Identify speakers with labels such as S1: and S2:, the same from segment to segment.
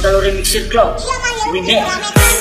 S1: Hasta los remixes club. Remix.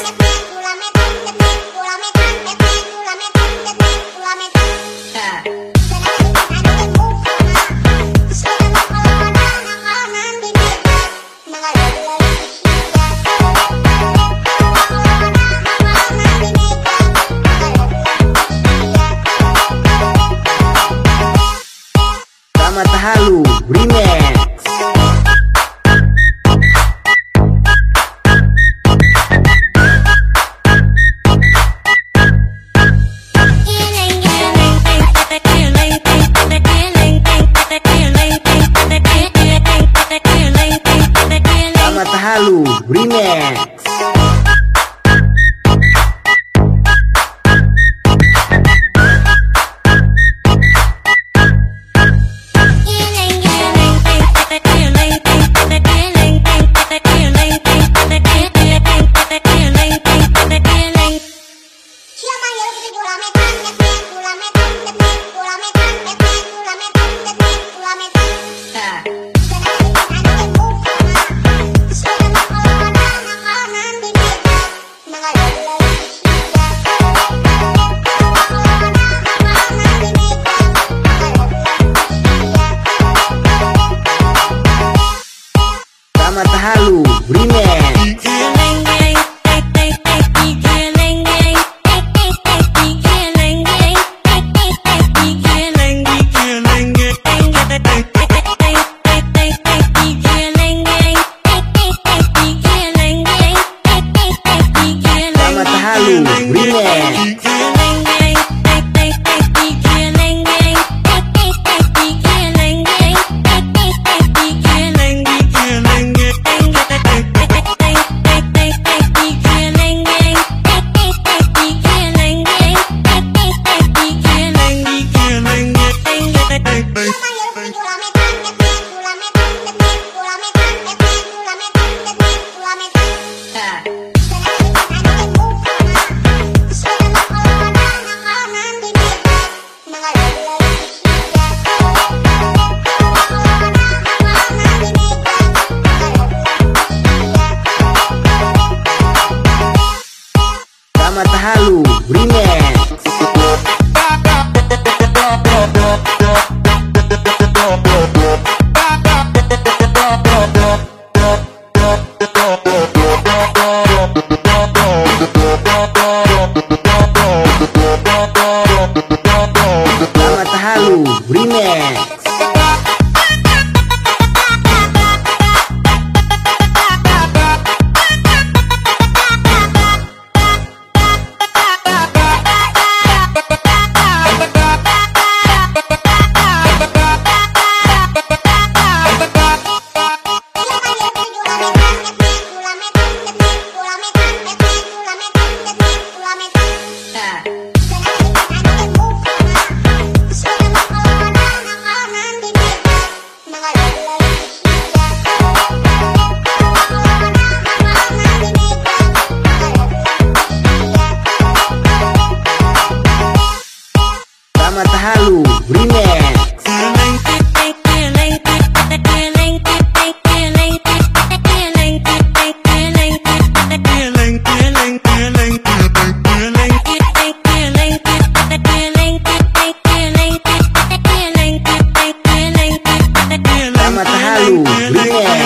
S2: Remix Mata Halu. Remix
S3: Dime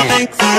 S3: thanks.